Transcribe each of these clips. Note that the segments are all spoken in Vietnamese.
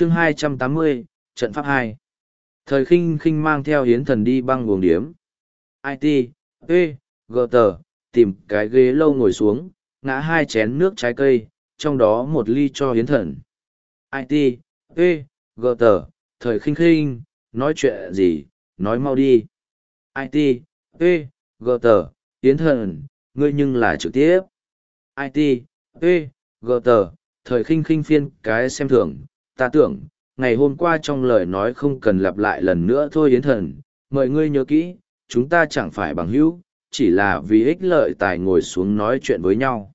chương 280, trận pháp 2. Thời khinh khinh mang theo hiến thần đi băng buồng điếm. IT, P, G tờ, tìm cái ghế lâu ngồi xuống, ngã hai chén nước trái cây, trong đó một ly cho hiến thần. IT, P, G tờ, thời khinh khinh, nói chuyện gì, nói mau đi. IT, P, G tờ, hiến thần, ngươi nhưng là trực tiếp. IT, P, G tờ, thời khinh khinh phiên cái xem thường, ta tưởng, ngày hôm qua trong lời nói không cần lặp lại lần nữa thôi yến thần, mời ngươi nhớ kỹ, chúng ta chẳng phải bằng hữu, chỉ là vì ích lợi tài ngồi xuống nói chuyện với nhau.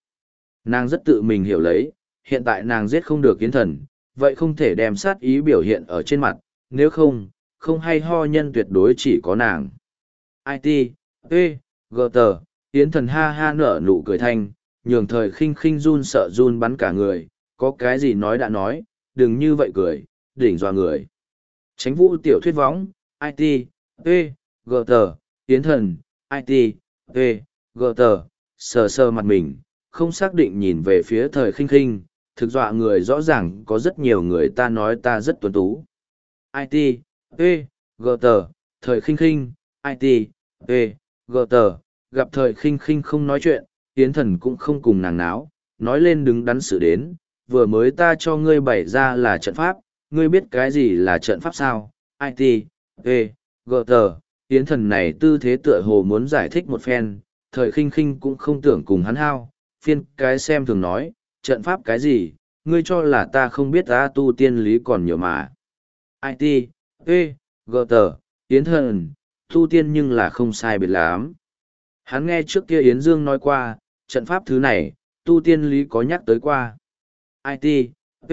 Nàng rất tự mình hiểu lấy, hiện tại nàng giết không được yến thần, vậy không thể đem sát ý biểu hiện ở trên mặt, nếu không, không hay ho nhân tuyệt đối chỉ có nàng. IT, P, G tờ, yến thần ha ha nở nụ cười thanh, nhường thời khinh khinh run sợ run bắn cả người, có cái gì nói đã nói, đừng như vậy cười, đỉnh dọa người. Tránh vũ tiểu thuyết võng, IT, P, G tờ, tiến thần, IT, P, G tờ, sờ sờ mặt mình, không xác định nhìn về phía thời khinh khinh, thực dọa người rõ ràng có rất nhiều người ta nói ta rất tuấn tú. IT, P, G tờ, thời khinh khinh, IT, P, G tờ, gặp thời khinh khinh không nói chuyện, tiến thần cũng không cùng nàng náo, nói lên đứng đắn sự đến, vừa mới ta cho ngươi bày ra là trận pháp, ngươi biết cái gì là trận pháp sao? IT, E, G T, tiến thần này tư thế tựa hồ muốn giải thích một phen, thời khinh khinh cũng không tưởng cùng hắn hao, phiên cái xem thường nói, trận pháp cái gì, ngươi cho là ta không biết ta tu tiên lý còn nhiều mà. IT, E, G T, tiến thần, tu tiên nhưng là không sai biệt lắm. Hắn nghe trước kia Yến Dương nói qua, trận pháp thứ này, tu tiên lý có nhắc tới qua. IT, P,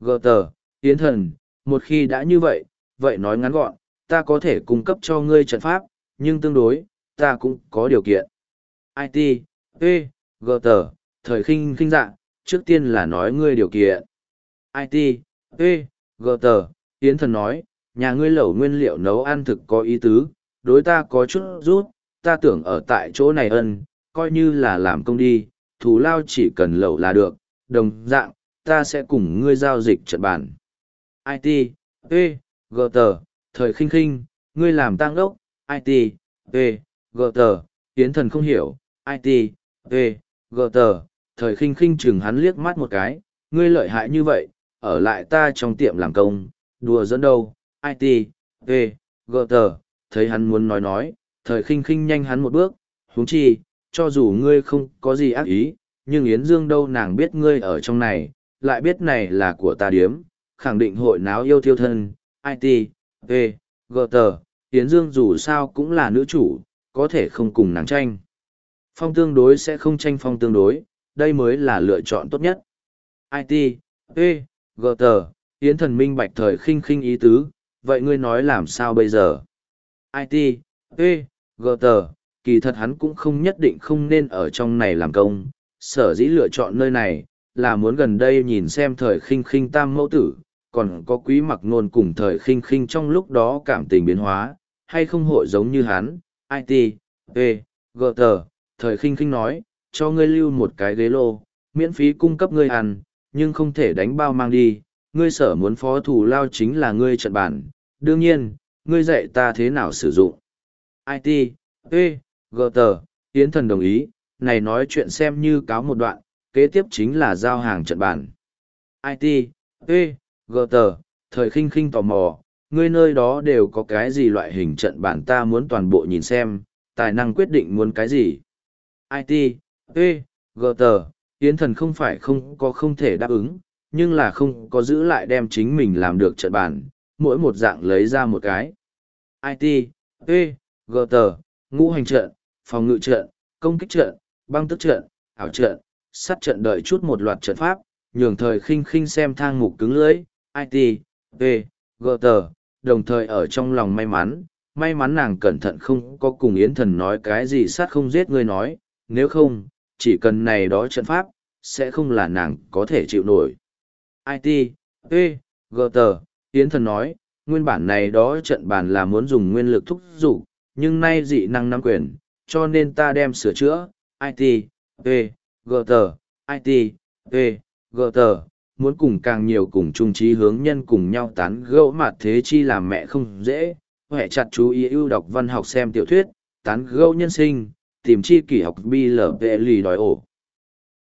G tờ, Yến thần, một khi đã như vậy, vậy nói ngắn gọn, ta có thể cung cấp cho ngươi trận pháp, nhưng tương đối, ta cũng có điều kiện. IT, P, G tờ, thời khinh khinh dạ, trước tiên là nói ngươi điều kiện. IT, P, G tờ, Yến thần nói, nhà ngươi lẩu nguyên liệu nấu ăn thực có ý tứ, đối ta có chút rút, ta tưởng ở tại chỗ này ân, coi như là làm công đi, thù lao chỉ cần lẩu là được, đồng dạng, ta sẽ cùng ngươi giao dịch trận bản. IT, P, G tờ, thời khinh khinh, ngươi làm tăng đốc, IT, P, G tờ, tiến thần không hiểu, IT, P, G tờ, thời khinh khinh chừng hắn liếc mắt một cái, ngươi lợi hại như vậy, ở lại ta trong tiệm làm công, đùa dẫn đâu, IT, P, G tờ, thấy hắn muốn nói nói, thời khinh khinh nhanh hắn một bước, huống chi, cho dù ngươi không có gì ác ý, nhưng Yến Dương đâu nàng biết ngươi ở trong này, lại biết này là của ta điếm, khẳng định hội náo yêu thiêu thân, IT, V, G tờ, Yến Dương dù sao cũng là nữ chủ, có thể không cùng nàng tranh. Phong tương đối sẽ không tranh phong tương đối, đây mới là lựa chọn tốt nhất. IT, V, G tờ, Yến thần minh bạch thời khinh khinh ý tứ, vậy ngươi nói làm sao bây giờ? IT, V, G tờ, kỳ thật hắn cũng không nhất định không nên ở trong này làm công, sở dĩ lựa chọn nơi này, là muốn gần đây nhìn xem thời khinh khinh tam mẫu tử, còn có quý mặc nôn cùng thời khinh khinh trong lúc đó cảm tình biến hóa, hay không hội giống như hắn, IT, V, G T, thời khinh khinh nói, cho ngươi lưu một cái ghế lô, miễn phí cung cấp ngươi ăn, nhưng không thể đánh bao mang đi, ngươi sở muốn phó thủ lao chính là ngươi trận bản, đương nhiên, ngươi dạy ta thế nào sử dụng. IT, V, G T, Yến thần đồng ý, này nói chuyện xem như cáo một đoạn, kế tiếp chính là giao hàng trận bản. IT, P, G tờ, thời khinh khinh tò mò, ngươi nơi đó đều có cái gì loại hình trận bản ta muốn toàn bộ nhìn xem, tài năng quyết định muốn cái gì. IT, P, G tờ, Yến thần không phải không có không thể đáp ứng, nhưng là không có giữ lại đem chính mình làm được trận bản, mỗi một dạng lấy ra một cái. IT, P, G tờ, ngũ hành trận, phòng ngự trận, công kích trận, băng tức trận, ảo trận, sát trận đợi chút một loạt trận pháp, nhường thời khinh khinh xem thang mục cứng lưỡi, IT, V, G đồng thời ở trong lòng may mắn, may mắn nàng cẩn thận không có cùng Yến Thần nói cái gì sát không giết ngươi nói, nếu không, chỉ cần này đó trận pháp, sẽ không là nàng có thể chịu nổi. IT, V, G Yến Thần nói, nguyên bản này đó trận bản là muốn dùng nguyên lực thúc dục nhưng nay dị năng nắm quyền, cho nên ta đem sửa chữa, IT, V, GT, IT, P, GT, muốn cùng càng nhiều cùng chung trí hướng nhân cùng nhau tán gẫu mà thế chi làm mẹ không dễ, hệ chặt chú ý ưu đọc văn học xem tiểu thuyết, tán gẫu nhân sinh, tìm chi kỷ học bi lở vệ lì đòi ổ.